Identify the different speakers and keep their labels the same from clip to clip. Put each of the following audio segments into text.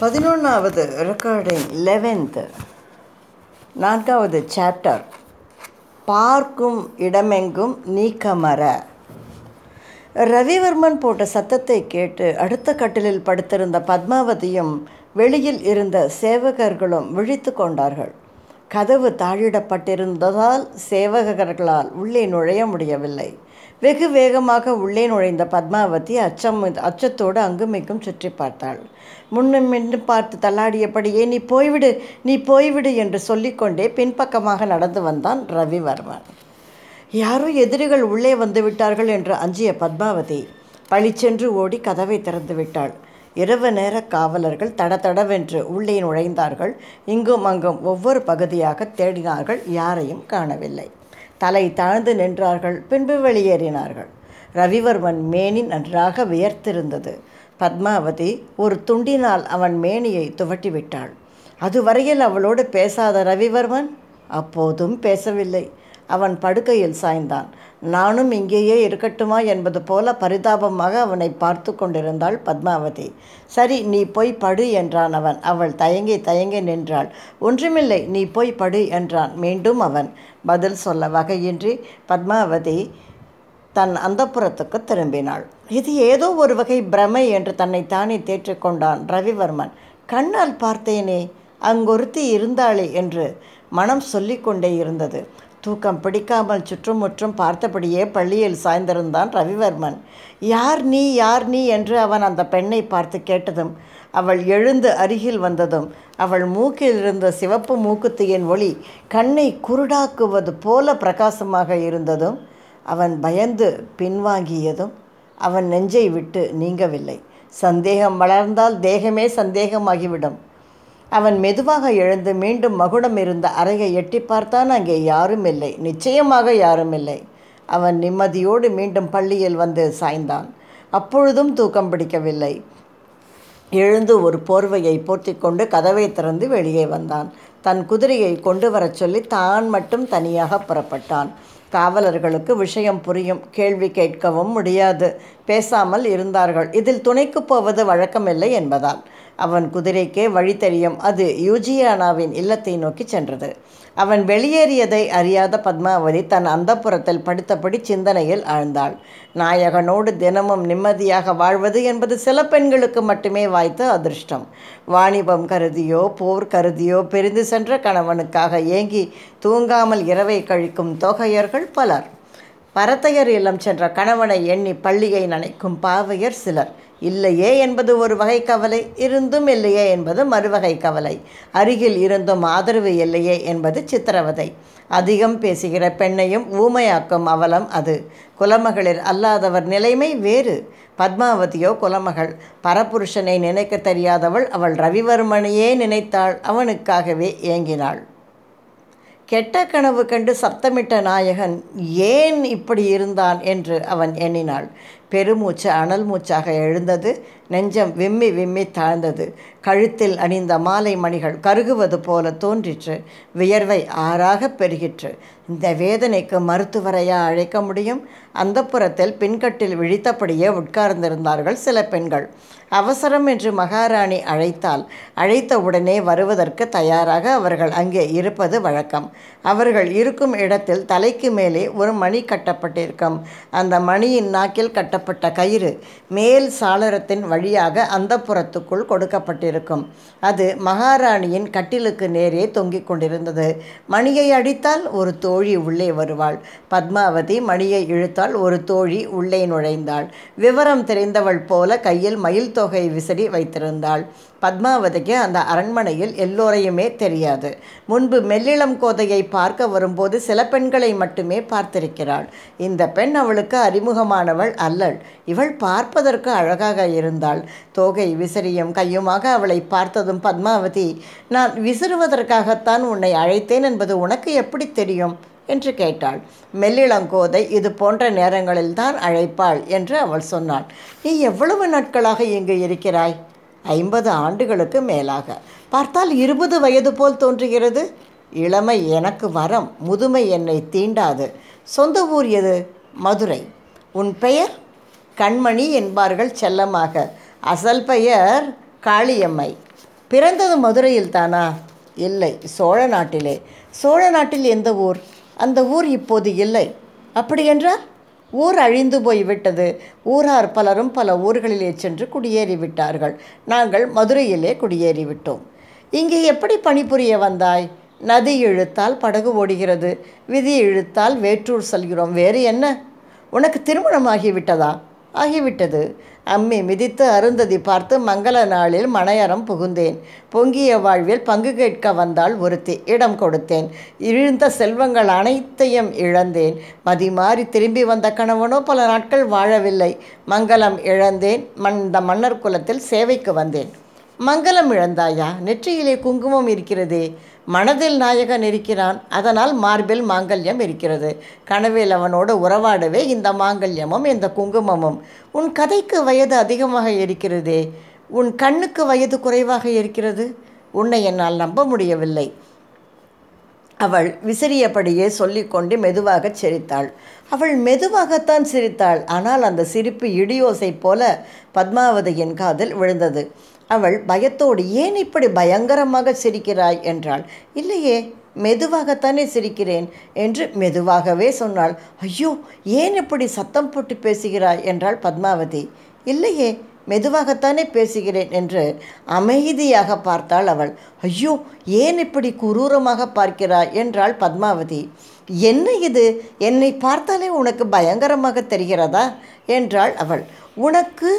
Speaker 1: பதினொன்றாவது recording eleventh நான்காவது chapter பார்க்கும் இடமெங்கும் நீக்கமர ரவிவர்மன் போட்ட சத்தத்தை கேட்டு அடுத்த கட்டிலில் படுத்திருந்த பத்மாவதியும் வெளியில் இருந்த சேவகர்களும் விழித்து கொண்டார்கள். கதவு தாழிடப்பட்டிருந்ததால் சேவகர்களால் உள்ளே நுழைய முடியவில்லை. வெகு வேகமாக உள்ளே நுழைந்த பத்மாவதி அச்சம் அச்சத்தோடு அங்குமிக்கும் சுற்றி பார்த்தாள். முன்னும் மின்னும் பார்த்து தள்ளாடியபடியே நீ போய்விடு நீ போய்விடு என்று சொல்லிக்கொண்டே பின்பக்கமாக நடந்து வந்தான் ரவிவர்மன். யாரோ எதிரிகள் உள்ளே வந்து விட்டார்கள் என்று அஞ்சிய பத்மாவதி பழிச்சென்று ஓடி கதவை திறந்து விட்டாள். இரவு நேர காவலர்கள் தடதடவென்று உள்ளே நுழைந்தார்கள். இங்கும் அங்கும் ஒவ்வொரு பகுதியாக தேடினார்கள். யாரையும் காணவில்லை. தலை தாழ்ந்து நின்றார்கள் பின்பு வெளியேறினார்கள். ரவிவர்மன் மேனி நன்றாக வியர்த்திருந்தது. பத்மாவதி ஒரு துண்டினால் அவன் மேனியை துவட்டி விட்டாள் அதுவரையில் அவளோடு பேசாத ரவிவர்மன்? அப்போதும் பேசவில்லை. அவன் படுக்கையில் சாய்ந்தான். நானும் இங்கேயே இருக்கட்டுமா? என்பது போல பரிதாபமாக அவனை பார்த்து கொண்டிருந்தாள் பத்மாவதி. சரி நீ போய் படு என்றான் அவன். அவள் தயங்கி தயங்கி நின்றாள். ஒன்றுமில்லை நீ போய் படு என்றான் மீண்டும் அவன். பதில் சொல்ல வகையின்றி பத்மாவதி தன் அந்தப்புறத்துக்கு திரும்பினாள். இது ஏதோ ஒரு வகை பிரமை என்று தன்னை தானே தேற்றிக்கொண்டான் ரவிவர்மன். கண்ணால் பார்த்தேனே அங்கொருத்தி இருந்தாளே என்று மனம் சொல்லிக்கொண்டே இருந்தது. தூக்கம் பிடிக்காமல் சுற்றுமுற்றும் பார்த்தபடியே பள்ளியில் சாய்ந்திருந்தான் ரவிவர்மன். யார் நீ யார் நீ? என்று அவன் அந்த பெண்ணை பார்த்து கேட்டதும் அவள் எழுந்து அருகில் வந்ததும் அவள் மூக்கில் இருந்த சிவப்பு மூக்குத்தியின் ஒளி கண்ணை குருடாக்குவது போல பிரகாசமாக இருந்ததும் அவன் பயந்து பின்வாங்கியதும் அவன் நெஞ்சை விட்டு நீங்கவில்லை. சந்தேகம் வளர்ந்தால் தேகமே சந்தேகமாகிவிடும். அவன் மெதுவாக எழுந்து மீண்டும் மகுடம் இருந்த அறையை எட்டி பார்த்தான். அங்கே யாரும் இல்லை. நிச்சயமாக யாரும் இல்லை. அவன் நிம்மதியோடு மீண்டும் பள்ளியில் வந்து சாய்ந்தான். அப்பொழுதும் தூக்கம் பிடிக்கவில்லை. எழுந்து ஒரு போர்வையை போர்த்தி கொண்டு கதவை திறந்து வெளியே வந்தான். தன் குதிரையை கொண்டு வரச் சொல்லி தான் மட்டும் தனியாக புறப்பட்டான். காவலர்களுக்கு விஷயம் புரியும். கேள்வி கேட்கவும் முடியாது. பேசாமல் இருந்தார்கள். இதில் துணைக்கு போவது வழக்கமில்லை என்பதால். அவன் குதிரைக்கே வழி தெரியும். அது யூஜியானாவின் இல்லத்தை நோக்கி சென்றது. அவன் வெளியேறியதை அறியாத பத்மாவதி தன் அந்தப்புறத்தில் படுத்தபடி சிந்தனையில் ஆழ்ந்தாள். நாயகனோடு தினமும் நிம்மதியாக வாழ்வது என்பது சில பெண்களுக்கு மட்டுமே வாய்த்த அதிர்ஷ்டம். வாணிபம் கருதியோ போர் கருதியோ பிரிந்து சென்ற கணவனுக்காக ஏங்கி தூங்காமல் இரவை கழிக்கும் தொகையர்கள் பலர். பரத்தையர் இல்லம் சென்ற கணவனை எண்ணி பள்ளியை நனைக்கும் பாவையர் சிலர். இல்லையே என்பது ஒரு வகை கவலை இருந்தும் இல்லையே என்பது மறுவகை கவலை. அருகில் இருந்தும் ஆதரவு இல்லையே என்பது சித்திரவதை. அதிகம் பேசுகிற பெண்ணையும் ஊமையாக்கும் அவலம் அது. குலமகளிர் அல்லாதவர் நிலைமை வேறு. பத்மாவதியோ குலமகள். பரபுருஷனை நினைக்க தெரியாதவள் அவள் ரவிவர்மனையே நினைத்தாள் அவனுக்காகவே ஏங்கினாள். கெட்ட கனவு கண்டு சப்தமிட்ட நாயகன் ஏன் இப்படி இருந்தான்? என்று அவன் எண்ணினாள். பெருமூச்சு அனல் மூச்சாக எழுந்தது. நெஞ்சம் விம்மி விம்மி தாழ்ந்தது. கழுத்தில் அணிந்த மாலை மணிகள் கருகுவது போல தோன்றிற்று. வியர்வை ஆறாக பெருகிற்று. இந்த வேதனைக்கு மருத்துவரையா அழைக்க முடியும்? அந்த புறத்தில் பின்கட்டில் விழித்தபடியே உட்கார்ந்திருந்தார்கள் சில பெண்கள். அவசரம் என்று மகாராணி அழைத்தால் அழைத்த உடனே வருவதற்கு தயாராக அவர்கள் அங்கே இருப்பது வழக்கம். அவர்கள் இருக்கும் இடத்தில் தலைக்கு மேலே ஒரு மணி கட்டப்பட்டிருக்கும். அந்த மணியின் நாக்கில் கட்டப்பட்ட கயிறு மேல் சாளரத்தின் வழியாக அந்த புறத்துக்குள் கொடுக்கப்பட்டிருக்கும். அது மகாராணியின் கட்டிலுக்கு நேரே தொங்கிக் கொண்டிருந்தது. மணியை அடித்தால் ஒரு தோழி உள்ளே வருவாள். பத்மாவதி மணியை இழுத்தால் ஒரு தோழி உள்ளே நுழைந்தாள். விவரம் தெரிந்தவள் போல கையில் மயில் தொகை விசிறி வைத்திருந்தாள். பத்மாவதிக்கு அந்த அரண்மனையில் எல்லோரையுமே தெரியாது. முன்பு மெல்லிளம் கோதையை பார்க்க வரும்போது சில பெண்களை மட்டுமே பார்த்திருக்கிறாள். இந்த பெண் அவளுக்கு அறிமுகமானவள் அல்லள். இவள் பார்ப்பதற்கு அழகாக இருந்தாள். தோகை விசிறியும் கையுமாக அவளை பார்த்ததும் பத்மாவதி நான் விசிறுவதற்காகத்தான் உன்னை அழைத்தேன் என்பது உனக்கு எப்படி தெரியும்? என்று கேட்டாள். மெல்லிளங்கோதை இது போன்ற நேரங்களில்தான் அழைப்பாள் என்று அவள் சொன்னாள். நீ எவ்வளவு நாட்களாக இங்கு இருக்கிறாய்? ஐம்பது ஆண்டுகளுக்கு மேலாக. பார்த்தால் இருபது வயது போல் தோன்றுகிறது. இளமை எனக்கு வரம் முதுமை என்னை தீண்டாது. சொந்த ஊர் எது? மதுரை. உன் பெயர்? கண்மணி என்பார்கள் செல்லமாக. அசல் பெயர் காளியம்மை. பிறந்தது மதுரையில் தானா இல்லை சோழ நாட்டிலே. சோழ நாட்டில் எந்த ஊர்? அந்த ஊர் இப்போது இல்லை. அப்படியென்றால் ஊர் அழிந்து போய்விட்டது. ஊரார் பலரும் பல ஊர்களிலே சென்று குடியேறி விட்டார்கள் நாங்கள் மதுரையிலே குடியேறிவிட்டோம். இங்கே எப்படி பணிபுரிய வந்தாய்? நதி இழுத்தால் படகு ஓடுகிறது. விதி இழுத்தால் வேற்றூர் செல்கிறோம். வேறு என்ன? உனக்கு திருமணமாகிவிட்டதா? ஆகிவிட்டது. அம்மி மிதித்து அருந்ததி பார்த்து மங்கள நாளில் மனையறம் புகுந்தேன். பொங்கிய வாழ்வில் பங்கு கேட்க வந்தால் ஒருத்தி இடம் கொடுத்தேன். இழுந்த செல்வங்கள் அனைத்தையும் இழந்தேன். மதி மாறி திரும்பி வந்த கணவனோ பல நாட்கள் வாழவில்லை. மங்களம் இழந்தேன். மண் இந்த மன்னர் குலத்தில் சேவைக்கு வந்தேன். மங்களம் இழந்தாயா? நெற்றியிலே குங்குமம் இருக்கிறதே. மனதில் நாயகன் இருக்கிறான். அதனால் மார்பில் மாங்கல்யம் இருக்கிறது. கனவில் அவனோடு உறவாடவே இந்த மாங்கல்யமும் இந்த குங்குமமும். உன் கதைக்கு வயது அதிகமாக இருக்கிறதே. உன் கண்ணுக்கு வயது குறைவாக இருக்கிறது. உன்னை என்னால் நம்ப முடியவில்லை. அவள் விசிறியபடியே சொல்லிக்கொண்டு மெதுவாகச் சிரித்தாள். அவள் மெதுவாகத்தான் சிரித்தாள். ஆனால் அந்த சிரிப்பு இடியோசை போல பத்மாவதியின் காதில் விழுந்தது. அவள் பயத்தோடு ஏன் இப்படி பயங்கரமாக சிரிக்கிறாய் என்றாள். இல்லையே மெதுவாகத்தானே சிரிக்கிறேன் என்று மெதுவாகவே சொன்னாள். ஐயோ ஏன் இப்படி சத்தம் போட்டு பேசுகிறாய் என்றாள் பத்மாவதி. இல்லையே மெதுவாகத்தானே பேசுகிறேன் என்று அமைதியாக பார்த்தாள் அவள். ஐயோ ஏன் இப்படி குரூரமாக பார்க்கிறாய் என்றாள் பத்மாவதி. என்ன இது? என்னை பார்த்தாலே உனக்கு பயங்கரமாக தெரிகிறதா? என்றாள் அவள். உனக்கு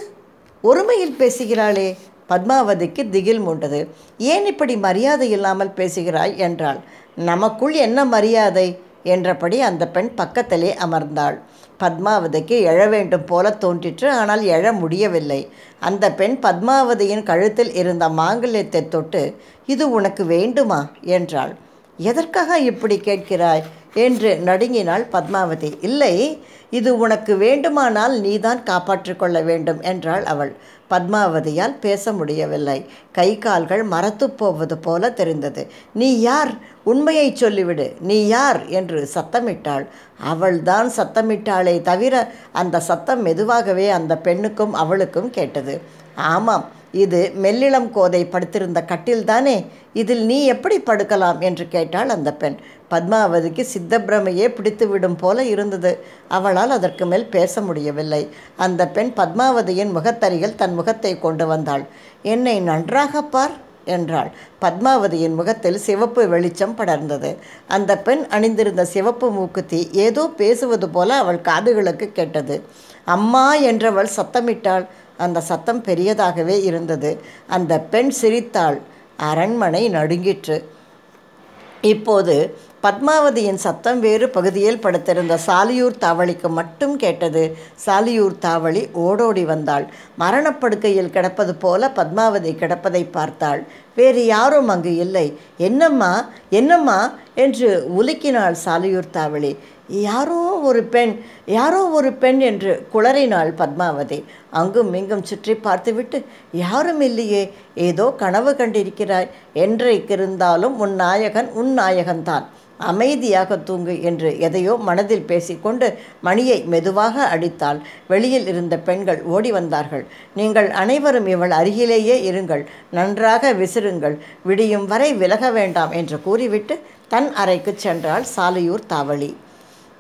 Speaker 1: ஒருமையில் பேசுகிறாளே பத்மாவதிக்கு திகில் மூண்டது. ஏன் இப்படி மரியாதை இல்லாமல் பேசுகிறாய்? என்றாள். நமக்குள் என்ன மரியாதை? என்றபடி அந்த பெண் பக்கத்திலே அமர்ந்தாள். பத்மாவதிக்கு எழ வேண்டும் போல தோன்றிற்று ஆனால் எழ முடியவில்லை. அந்த பெண் பத்மாவதியின் கழுத்தில் இருந்த மாங்கல்யத்தை தொட்டு இது உனக்கு வேண்டுமா? என்றாள். எதற்காக இப்படி கேட்கிறாய்? என்று நடுங்கினாள் பத்மாவதி. இல்லை இது உனக்கு வேண்டுமானால் நீதான் காப்பாற்றிக்கொள்ள வேண்டும் என்றாள் அவள். பத்மாவதியால் பேச முடியவில்லை. கை கால்கள் மரத்து போவது போல தெரிந்தது. நீ யார்? உண்மையை சொல்லிவிடு. நீ யார்? என்று சத்தமிட்டாள். அவள்தான் சத்தமிட்டாளே தவிர அந்த சத்தம் மெதுவாகவே அந்த பெண்ணுக்கும் அவளுக்கும் கேட்டது. ஆமாம் இது மெல்லிளம் கோதை படுத்திருந்த கட்டில்தானே இதில் நீ எப்படி படுக்கலாம் என்று கேட்டாள் அந்த பெண். பத்மாவதிக்கு சித்தப்பிரமையே பிடித்துவிடும் போல இருந்தது. அவளால் அதற்கு மேல் பேச முடியவில்லை. அந்த பெண் பத்மாவதியின் முகத்தருகில் தன் முகத்தை கொண்டு வந்தாள். என்னை நன்றாக பார் என்றாள். பத்மாவதியின் முகத்தில் சிவப்பு வெளிச்சம் படர்ந்தது. அந்த பெண் அணிந்திருந்த சிவப்பு மூக்குத்தி ஏதோ பேசுவது போல அவள் காதுகளுக்கு கேட்டது. அம்மா என்றவள் சத்தமிட்டாள். அந்த சத்தம் பெரியதாகவே இருந்தது. அந்த பெண் சிரித்தாள். அரண்மனை நடுங்கிற்று. இப்போது பத்மாவதியின் சத்தம் வேறு பகுதியில் படுத்திருந்த சாலியூர் தாவளிக்கு மட்டும் கேட்டது. சாலியூர் தாவளி ஓடோடி வந்தாள். மரணப்படுக்கையில் கிடப்பது போல பத்மாவதி கிடப்பதை பார்த்தாள். வேறு யாரும் அங்கு இல்லை. என்னம்மா? என்னம்மா? என்று உலுக்கினாள் சாலியூர் தாவளி. யாரோ ஒரு பெண் யாரோ ஒரு பெண் என்று குளறினாள் பத்மாவதி. அங்கும் இங்கும் சுற்றி பார்த்துவிட்டு யாரும் இல்லையே ஏதோ கனவு கண்டிருக்கிறாய். என்றைக்கிருந்தாலும் உன் நாயகன் உன் நாயகன்தான். அமைதியாக தூங்கு என்று எதையோ மனதில் பேசிக்கொண்டு மணியை மெதுவாக அடித்தாள். வெளியில் இருந்த பெண்கள் ஓடி வந்தார்கள். நீங்கள் அனைவரும் இவள் அருகிலேயே இருங்கள். நன்றாக விசிறுங்கள். விடியும் வரை விலக வேண்டாம் என்று கூறிவிட்டு தன் அறைக்கு சென்றாள் சாலையூர் தாவளி.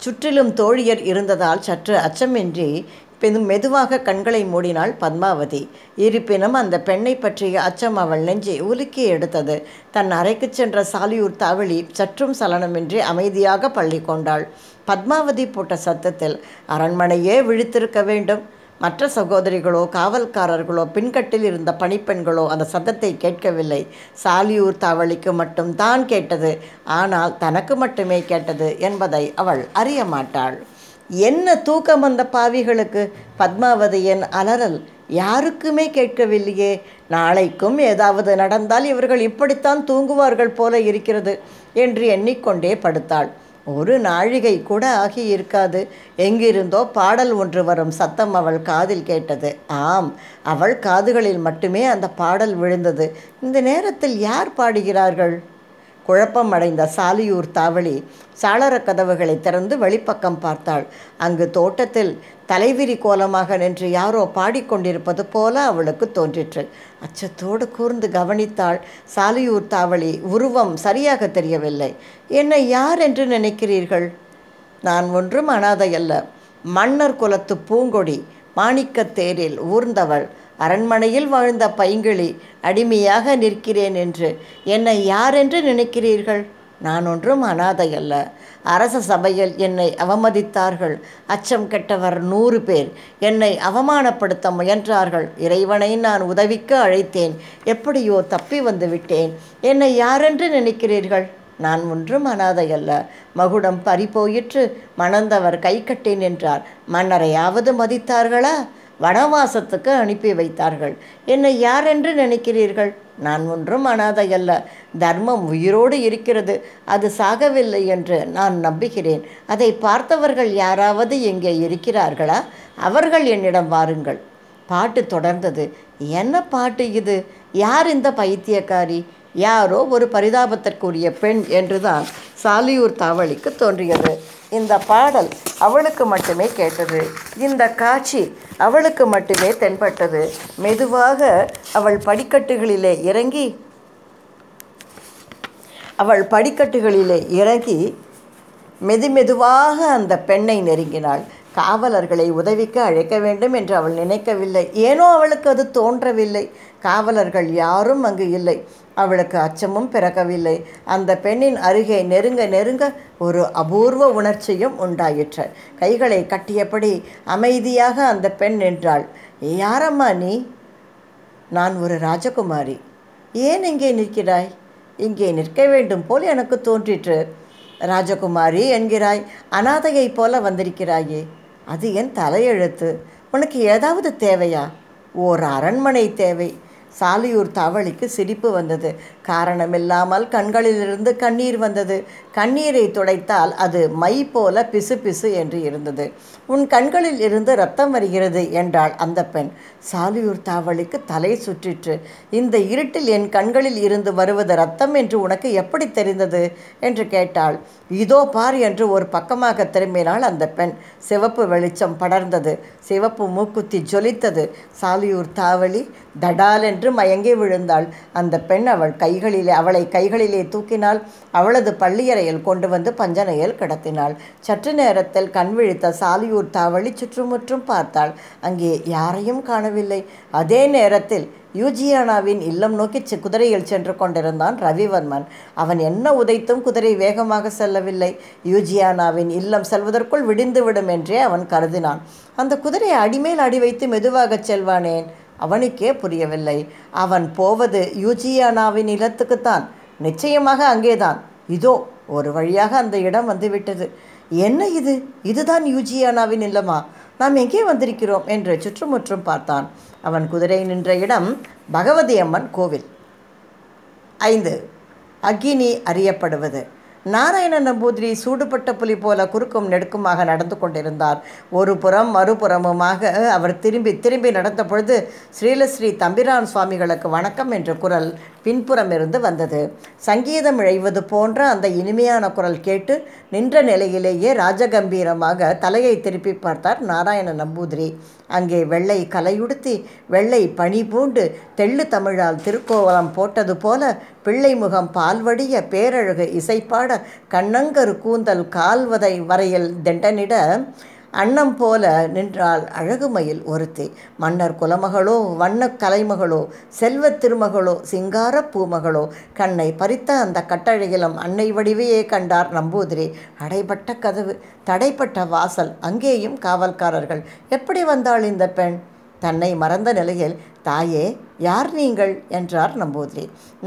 Speaker 1: சுற்றிலும் தோழியர் இருந்ததால் சற்று அச்சமின்றி பெரும் மெதுவாக கண்களை மூடினாள் பத்மாவதி. இருப்பினும் அந்த பெண்ணை பற்றிய அச்சம் அவள் நெஞ்சை உலுக்கி எடுத்தது. தன் அறைக்கு சென்ற சாலியூர் தவளி சற்றும் சலனமின்றி அமைதியாக பள்ளி கொண்டாள். பத்மாவதி போட்ட சத்தத்தில் அரண்மனையே விழித்திருக்க வேண்டும். மற்ற சகோதரிகளோ காவல்காரர்களோ பின்கட்டில் இருந்த பணிப்பெண்களோ அந்த சத்தத்தை கேட்கவில்லை. சாலியூர் தாவளிக்கு மட்டும் தான் கேட்டது. ஆனால் தனக்கு மட்டுமே கேட்டது என்பதை அவள் அறிய மாட்டாள். என்ன தூக்கம் அந்த பாவிகளுக்கு? பத்மாவதியின் அலறல் யாருக்குமே கேட்கவில்லையே. நாளைக்கும் ஏதாவது நடந்தால் இவர்கள் இப்படித்தான் தூங்குவார்கள் போல இருக்கிறது என்று எண்ணிக்கொண்டே படுத்தாள். ஒரு நாழிகை கூட ஆகி இருக்காது எங்கிருந்தோ பாடல் ஒன்று வரும் சத்தம் அவள் காதில் கேட்டது. ஆம் அவள் காதுகளில் மட்டுமே அந்த பாடல் விழுந்தது. இந்த நேரத்தில் யார் பாடுகிறார்கள்? குழப்பம் அடைந்த சாலியூர் தாவளி சாளரக் கதவுகளை திறந்து வெளிப்பக்கம் பார்த்தாள். அங்கு தோட்டத்தில் தலைவிரி கோலமாக நின்று யாரோ பாடிக்கொண்டிருப்பது போல அவளுக்கு தோன்றிற்று. அச்சத்தோடு கூர்ந்து கவனித்தாள் சாலையூர் தாவளி உருவம் சரியாக தெரியவில்லை. என்னை யார் என்று நினைக்கிறீர்கள்? நான் ஒன்றும் அனாதை அல்ல. மன்னர் குலத்து பூங்கொடி மாணிக்கத்தேரில் ஊர்ந்தவள். அரண்மனையில் வாழ்ந்த பைங்கிளி அடிமையாக நிற்கிறேன் என்று. என்னை யார் என்று நினைக்கிறீர்கள்? நான் ஒன்றும் அனாதை அல்ல. அரச சபையில் என்னை அவமதித்தார்கள். அச்சம் கெட்டவர் நூறு பேர். என்னை அவமானப்படுத்த முயன்றார்கள். இறைவனை நான் உதவிக்கு அழைத்தேன். எப்படியோ தப்பி வந்து விட்டேன். என்னை யாரென்று நினைக்கிறீர்கள்? நான் ஒன்றும் அனாதை அல்ல. மகுடம் பறிபோயிற்று. மணந்தவர் கை கட்டேன் என்றார். மன்னரையாவது மதித்தார்களா? வனவாசத்துக்கு அனுப்பி வைத்தார்கள். என்னை யார் என்று நினைக்கிறீர்கள்? நான் ஒன்றும் அனாதையல்ல. தர்மம் உயிரோடு இருக்கிறது. அது சாகவில்லை என்று நான் நம்புகிறேன். அதை பார்த்தவர்கள் யாராவது எங்கே இருக்கிறார்களா? அவர்கள் என்னிடம் வாருங்கள். பாட்டு தொடர்ந்தது. என்ன பாட்டு இது? யார் இந்த பைத்தியக்காரி? யாரோ ஒரு பரிதாபத்திற்குரிய பெண் என்றுதான் சாலியூர் தாவளிக்கு தோன்றியது. இந்த பாடல் அவளுக்கு மட்டுமே கேட்டது. இந்த காட்சி அவளுக்கு மட்டுமே தென்பட்டது. மெதுவாக அவள் படிக்கட்டுகளிலே இறங்கி அவள் படிக்கட்டுகளிலே இறங்கி மெதுமெதுவாக அந்த பெண்ணை நெருங்கினாள். காவலர்களை உதவிக்கு அழைக்க வேண்டும் என்று அவள் நினைக்கவில்லை. ஏனோ அவளுக்கு அது தோன்றவில்லை. காவலர்கள் யாரும் அங்கு இல்லை. அவளுக்கு அச்சமும் பிறக்கவில்லை. அந்த பெண்ணின் அருகே நெருங்க நெருங்க ஒரு அபூர்வ உணர்ச்சியும் உண்டாயிற்று. கைகளை கட்டியபடி அமைதியாக அந்த பெண் நின்றாள். யாரம்மா நீ? நான் ஒரு ராஜகுமாரி. ஏன் இங்கே நிற்கிறாய்? இங்கே நிற்க வேண்டும் போல் எனக்கு தோன்றிற்று. ராஜகுமாரி என்கிறாய். அனாதையைப் போல வந்திருக்கிறாயே. அது என் தலையெழுத்து. உனக்கு ஏதாவது தேவையா? ஓர் அரண்மனை தேவை. சாலையூர் தாவளிக்கு சிரிப்பு வந்தது. காரணமில்லாமல் கண்களிலிருந்து கண்ணீர் வந்தது. கண்ணீரை துடைத்தால் அது மை போல பிசு பிசு என்று இருந்தது. உன் கண்களில் இருந்து ரத்தம் வருகிறது என்றாள் அந்த பெண். சாலியூர் தாவளிக்கு தலை சுற்றிற்று. இந்த இருட்டில் என் கண்களில் இருந்து வருவது ரத்தம் என்று உனக்கு எப்படி தெரிந்தது? என்று கேட்டாள். இதோ பார் என்று ஒரு பக்கமாக திரும்பினாள் அந்த பெண். சிவப்பு வெளிச்சம் படர்ந்தது. சிவப்பு மூக்குத்தி ஜொலித்தது. சாலியூர் தாவளி தடால் என்று மயங்கி விழுந்தாள். அந்த பெண் அவள் கை கைகளிலே அவளை கைகளிலே தூக்கினாள் அவளது பள்ளியறையில் கொண்டு வந்து பஞ்சனையில் கிடத்தினாள். சற்று நேரத்தில் கண் விழித்த சாலியூர் தாவளி சுற்றுமுற்றும் பார்த்தாள். அங்கே யாரையும் காணவில்லை. அதே நேரத்தில் யூஜியானாவின் இல்லம் நோக்கி குதிரையில் சென்று கொண்டிருந்தான் ரவிவர்மன். அவன் என்ன உதைத்தும் குதிரை வேகமாக செல்லவில்லை. யூஜியானாவின் இல்லம் செல்வதற்குள் விடிந்துவிடும் என்றே அவன் கருதினான். அந்த குதிரையை அடிமேல் அடி வைத்து மெதுவாகச் செல்வானேன்? அவனுக்கே புரியவில்லை. அவன் போவது யூஜியானாவின் இல்லத்துக்குத்தான் நிச்சயமாக அங்கேதான். இதோ ஒரு வழியாக அந்த இடம் வந்துவிட்டது. என்ன இது? இதுதான் யூஜியானாவின் இல்லமா நாம் எங்கே வந்திருக்கிறோம்? என்று சுற்றுமுற்றும் பார்த்தான். அவன் குதிரை நின்ற இடம் பகவதி அம்மன் கோவில். ஐந்து. அக்கினி அறியப்படுவது. நாராயண நம்பூதிரி சூடுபட்ட புலி போல குறுக்கும் நெடுக்குமாக நடந்து கொண்டிருந்தார். ஒரு புறம் மறுபுறமுமாக அவர் திரும்பி திரும்பி நடந்த பொழுது ஸ்ரீலஸ்ரீ தம்பிரான் சுவாமிகளுக்கு வணக்கம் என்ற குரல் பின்புறம் இருந்து வந்தது. சங்கீதம் இழைவது போன்ற அந்த இனிமையான குரல் கேட்டு நின்ற நிலையிலேயே ராஜகம்பீரமாக தலையை திருப்பி பார்த்தார் நாராயண நம்பூதிரி. அங்கே வெள்ளை கலையுடுத்தி வெள்ளை பனி பூண்டு தெள்ளு தமிழால் திருக்கோவலம் போட்டது போல பிள்ளை முகம் பால்வடிய பேரழகு இசைப்பாட கண்ணங்கரு கூந்தல் கால்வதை வரையில் தெண்டனிட அன்னம் போல நின்றாள் அழகுமயில் ஒருத்தி. மன்னர் குலமகளோ வண்ணக் கலைமகளோ செல்வத் திருமகளோ சிங்காரப் பூமகளோ கண்ணை பறித்த அந்த கட்டழகிலும் அன்னை வடிவையே கண்டார் நம்பூதிரி. அடைபட்ட கதவு தடைப்பட்ட வாசல் அங்கேயும் காவல்காரர்கள். எப்படி வந்தாள் இந்த பெண்? தன்னை மறந்த நிலையில் தாயே யார் நீங்கள்? என்றார் நம்பூதிரி.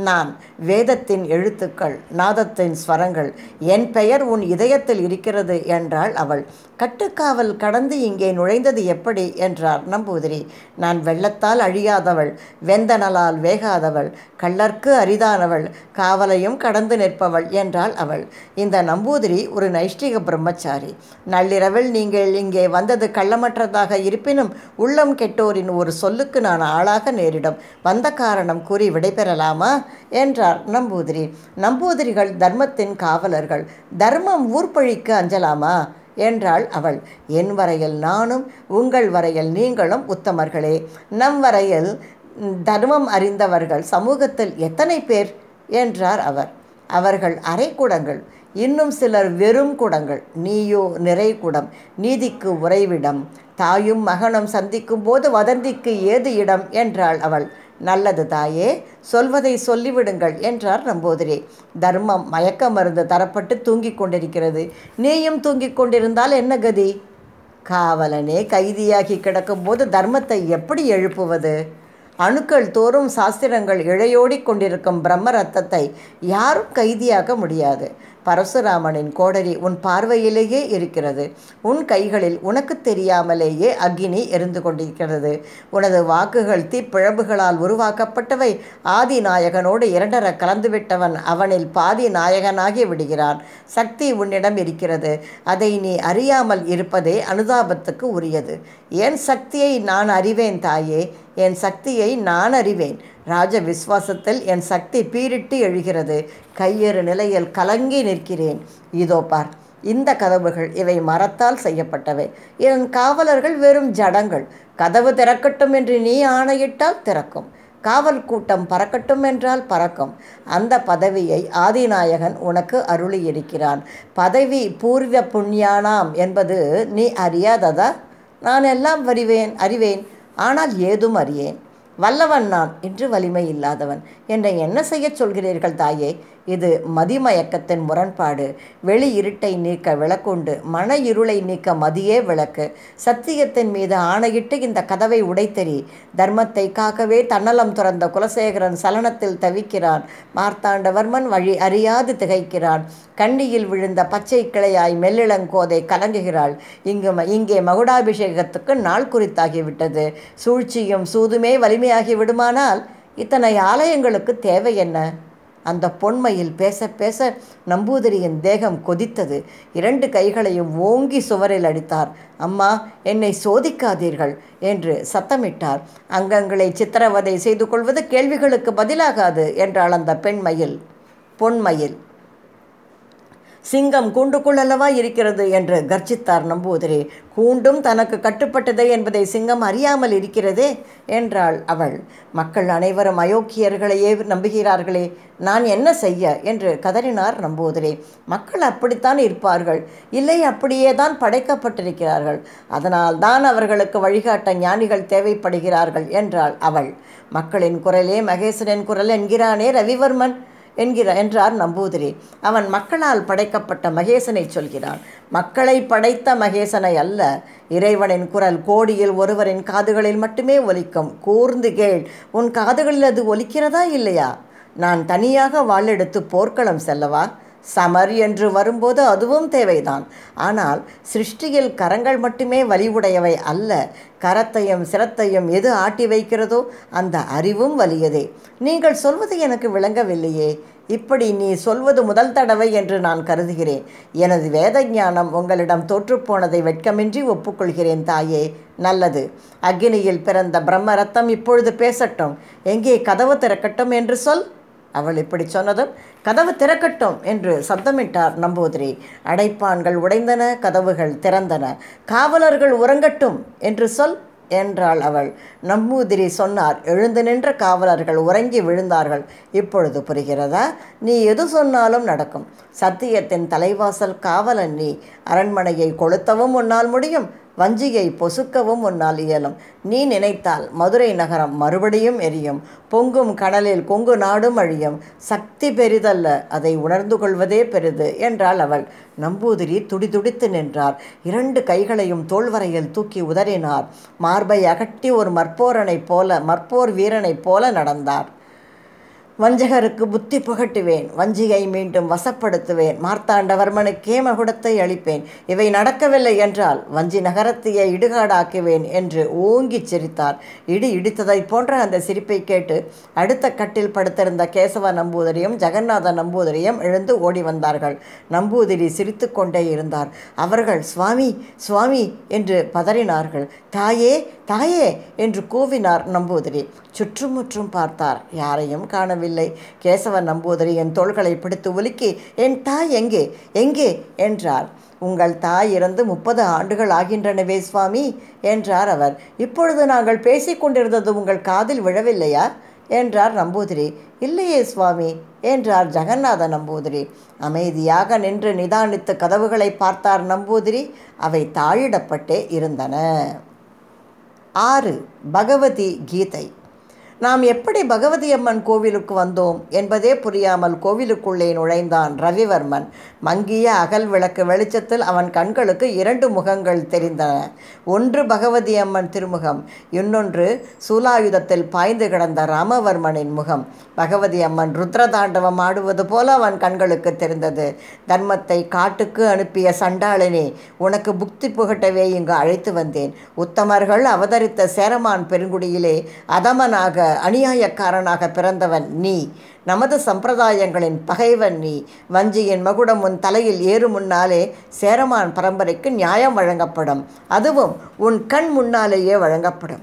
Speaker 1: நான் வேதத்தின் எழுத்துக்கள் நாதத்தின் ஸ்வரங்கள் என் பெயர் உன் இதயத்தில் இருக்கிறது என்றாள் அவள். கட்டுக்காவல் கடந்து இங்கே நுழைந்தது எப்படி? என்றார் நம்பூதிரி. நான் வெள்ளத்தால் அழியாதவள் வெந்தனலால் வேகாதவள் கள்ளர்க்கு அரிதானவள் காவலையும் கடந்து நிற்பவள் என்றாள் அவள். இந்த நம்பூதிரி ஒரு நைஷ்டிக பிரம்மச்சாரி. நள்ளிரவில் நீங்கள் இங்கே வந்தது கள்ளமற்றதாக இருப்பினும் உள்ளம் கெட்டோரின் ஒரு சொல்லுக்கு நான் ஆளாக தவறாக நேரிடும். வந்த காரணம் கூறி விடைபெறலாமா? என்றார் நம்பூதிரி. நம்பூதிரிகள் தர்மத்தின் காவலர்கள். தர்மம் ஊர்பழிக்கு அஞ்சலாமா? என்றாள் அவள். என் வரையில் நானும் உங்கள் வரையில் நீங்களும் உத்தமர்களே. நம் வரையில் தர்மம் அறிந்தவர்கள் சமூகத்தில் எத்தனை பேர்? என்றார் அவர். அவர்கள் அரைக்குடங்கள் இன்னும் சிலர் வெறும் குடங்கள் நீயோ நிறை குடம் நீதிக்கு உறைவிடம் தாயும் மகனும் சந்திக்கும் போது வதந்திக்கு ஏது இடம் என்றாள் அவள். நல்லது தாயே சொல்வதை சொல்லிவிடுங்கள் என்றார் நம்பூதிரி. தர்மம் மயக்க மருந்து தரப்பட்டு தூங்கிக் கொண்டிருக்கிறது. நீயும் தூங்கிக் கொண்டிருந்தால் என்ன கதி? காவலனே கைதியாகி கிடக்கும்போது தர்மத்தை எப்படி எழுப்புவது? அணுக்கள் தோறும் சாஸ்திரங்கள் இழையோடி கொண்டிருக்கும் பிரம்ம ரத்தத்தை யாரும் கைதியாக்க முடியாது. பரசுராமனின் கோடரி உன் பார்வையிலேயே இருக்கிறது. உன் கைகளில் உனக்கு தெரியாமலேயே அக்னி எரிந்து கொண்டிருக்கிறது. உனது வாக்குகள் தீப்பிழம்புகளால் உருவாக்கப்பட்டவை. ஆதி நாயகனோடு இரண்டர கலந்துவிட்டவன் அவனில் பாதி நாயகனாகி விடுகிறான். சக்தி உன்னிடம் இருக்கிறது. அதை நீ அறியாமல் இருப்பதே அனுதாபத்துக்கு உரியது. என் சக்தியை நான் அறிவேன் தாயே? என் சக்தியை நான் அறிவேன். ராஜ விஸ்வாசத்தில் என் சக்தி பீரிட்டு எழுகிறது. கையேறு நிலையில் கலங்கி நிற்கிறேன். இதோ பார் இந்த கதவுகள் இவை மரத்தால் செய்யப்பட்டவை. என் காவலர்கள் வெறும் ஜடங்கள். கதவு திறக்கட்டும் என்று நீ ஆணையிட்டால் திறக்கும். காவல் கூட்டம் பறக்கட்டும் என்றால் பறக்கும். அந்த பதவியை ஆதிநாயகன் உனக்கு அருளியிருக்கிறான். பதவி பூர்வ புண்ணியானாம் என்பது நீ அறியாததா? நான் எல்லாம் அறிவேன் அறிவேன். ஆனால் ஏதும் அறியேன். வல்லவன் நான் இன்று வலிமை இல்லாதவன். என்னை என்ன செய்யச் சொல்கிறீர்கள் தாயே? இது மதிமயக்கத்தின் முரண்பாடு. வெளி இருட்டை நீக்க விளக்குண்டு. மன இருளை நீக்க மதியே விளக்கு. சத்தியத்தின் மீது ஆணையிட்டு இந்த கதவை உடைத்தெறி. தர்மத்தை காக்கவே தன்னலம் துறந்த குலசேகரன் சலனத்தில் தவிக்கிறான். மார்த்தாண்டவர்மன் வழி அறியாது திகைக்கிறான். கண்ணியில் விழுந்த பச்சை கிளையாய் மெல்லிளங்கோதை கலங்குகிறாள். இங்கு இங்கே மகுடாபிஷேகத்துக்கு நாள் குறித்தாகிவிட்டது. சூழ்ச்சியும் சூதுமே வலிமையாகி விடுமானால் இத்தனை ஆலயங்களுக்கு தேவை என்ன? அந்த பொன்மையில் பேச பேச நம்பூதிரியின் தேகம் கொதித்தது. இரண்டு கைகளையும் ஓங்கி சுவரில் அடித்தார். அம்மா என்னை சோதிக்காதீர்கள் என்று சத்தமிட்டார். அங்கங்களை சித்திரவதை செய்து கொள்வது கேள்விகளுக்கு பதிலாகாது என்றாள் அந்த பெண்மயில். பொன்மயில். சிங்கம் கூண்டுக்குள்ளல்லவா இருக்கிறது என்று கர்ஜித்தார் நம்பூதிரி கூண்டும் தனக்கு கட்டுப்பட்டதே என்பதை சிங்கம் அறியாமல் இருக்கிறதே என்றாள் அவள். மக்கள் அனைவரும் அயோக்கியர்களையே நம்புகிறார்களே நான் என்ன செய்ய என்று கதறினார் நம்பூதிரி மக்கள் அப்படித்தான் இருப்பார்கள் இல்லை அப்படியே தான் படைக்கப்பட்டிருக்கிறார்கள். அதனால் தான் அவர்களுக்கு வழிகாட்ட ஞானிகள் தேவைப்படுகிறார்கள் என்றாள் அவள். மக்களின் குரலே மகேசனின் குரல் என்கிறானே ரவிவர்மன். என்கிற என்றார் நம்பூதிரி. அவன் மக்களால் படைக்கப்பட்ட மகேசனை சொல்கிறான். மக்களை படைத்த மகேசனை அல்ல இறைவனின் குரல் கோடியில் ஒருவரின் காதுகளில் மட்டுமே ஒலிக்கும். கூர்ந்து கேள் உன் காதுகளில் அது ஒலிக்கிறதா இல்லையா? நான் தனியாக வாழெடுத்து போர்க்களம் செல்லவா? சமர் என்று வரும்போது அதுவும் தேவைதான். ஆனால் சிருஷ்டியில் கரங்கள் மட்டுமே வலிவுடையவை அல்ல. கரத்தையும் சிரத்தையும் எது ஆட்டி வைக்கிறதோ அந்த அறிவும் வலியதே. நீங்கள் சொல்வது எனக்கு விளங்கவில்லையே. இப்படி நீ சொல்வது முதல் தடவை என்று நான் கருதுகிறேன். எனது வேத ஞானம் உங்களிடம் தோற்றுப்போனதை வெட்கமின்றி ஒப்புக்கொள்கிறேன் தாயே. நல்லது. அக்னியில் பிறந்த பிரம்ம ரத்தம் இப்பொழுது பேசட்டும். எங்கே கதவு திறக்கட்டும் என்று சொல். அவள் இப்படி சொன்னதும் கதவு திறக்கட்டும் என்று சத்தமிட்டார் நம்பூதிரி. அடைப்பான்கள் உடைந்தன கதவுகள் திறந்தன. காவலர்கள் உறங்கட்டும் என்று சொல் என்றாள் அவள். நம்பூதிரி சொன்னார் எழுந்து நின்ற காவலர்கள் உறங்கி விழுந்தார்கள். இப்பொழுது புரிகிறதா? நீ எது சொன்னாலும் நடக்கும். சத்தியத்தின் தலைவாசல் காவலன் நீ. அரண்மனையை கொளுத்தவும் உன்னால் முடியும். வஞ்சியை பொசுக்கவும் உன்னால் இயலும். நீ நினைத்தால் மதுரை நகரம் மறுபடியும் எரியும். பொங்கும் கடலில் கொங்கு நாடும் அழியும். சக்தி பெரிதல்ல அதை உணர்ந்து கொள்வதே பெரிது என்றாள் அவள். நம்பூதிரி துடிதுடித்து நின்றார். இரண்டு கைகளையும் தோல்வரையில் தூக்கி உதறினார். மார்பை அகட்டி ஒரு மற்போரனைப் போல மற்போர் வீரனைப் போல நடந்தார். வஞ்சகருக்கு புத்தி புகட்டுவேன் வஞ்சியை மீண்டும் வசப்படுத்துவேன். மார்த்தாண்டவர்மனுக்கே மகுடத்தை அளிப்பேன். இவை நடக்கவில்லை என்றால் வஞ்சி நகரத்தையே இடுகாடாக்குவேன் என்று ஓங்கிச் சிரித்தார். இடி இடித்ததைப் போன்ற அந்த சிரிப்பை கேட்டு அடுத்த கட்டில் படுத்திருந்த கேசவ நம்பூதிரியும் ஜெகநாத நம்பூதிரியும் எழுந்து ஓடி வந்தார்கள். நம்பூதிரி சிரித்து கொண்டே இருந்தார். அவர்கள் சுவாமி சுவாமி என்று பதறினார்கள். தாயே தாயே என்று கூவினார் நம்பூதிரி. சுற்றுமுற்றும் பார்த்தார். யாரையும் காணவில்லை. கேசவன் நம்பூதிரி என் தோள்களை பிடித்து உலுக்கி என் தாய் எங்கே? எங்கே? என்றார். உங்கள் தாய் இறந்து முப்பது ஆண்டுகள் ஆகின்றனவே சுவாமி என்றார் அவர். இப்பொழுது நாங்கள் பேசிக்கொண்டிருந்தது உங்கள் காதில் விழவில்லையா? என்றார் நம்பூதிரி. இல்லையே சுவாமி என்றார் ஜெகநாத நம்பூதிரி. அமைதியாக நின்று நிதானித்து கதவுகளை பார்த்தார் நம்பூதிரி. அவை தாழிடப்பட்டே இருந்தன. ஆறு பகவதி கீதை. நாம் எப்படி பகவதி அம்மன் கோவிலுக்கு வந்தோம் என்பதே புரியாமல் கோவிலுக்குள்ளே நுழைந்தான் ரவிவர்மன். மங்கிய அகல் விளக்கு வெளிச்சத்தில் அவன் கண்களுக்கு இரண்டு முகங்கள் தெரிந்தன. ஒன்று பகவதி அம்மன் திருமுகம் இன்னொன்று சூலாயுதத்தில் பாய்ந்து கிடந்த ராமவர்மனின் முகம். பகவதி அம்மன் ருத்ரதாண்டவம் ஆடுவது போல அவன் கண்களுக்கு தெரிந்தது. தர்மத்தை காட்டுக்கு அனுப்பிய சண்டாளினே உனக்கு புக்தி புகட்டவே இங்கு அழைத்து வந்தேன். உத்தமர்கள் அவதரித்த சேரமான் பெருங்குடியிலே அதமனாக அநியாயக்காரனாக பிறந்தவன் நீ. நமது சம்பிரதாயங்களின் பகைவன் நீ. வஞ்சியின் மகுடம் உன் தலையில் ஏறும் முன்னாலே சேரமான் பரம்பரைக்கு நியாயம் வழங்கப்படும். அதுவும் உன் கண் முன்னாலேயே வழங்கப்படும்.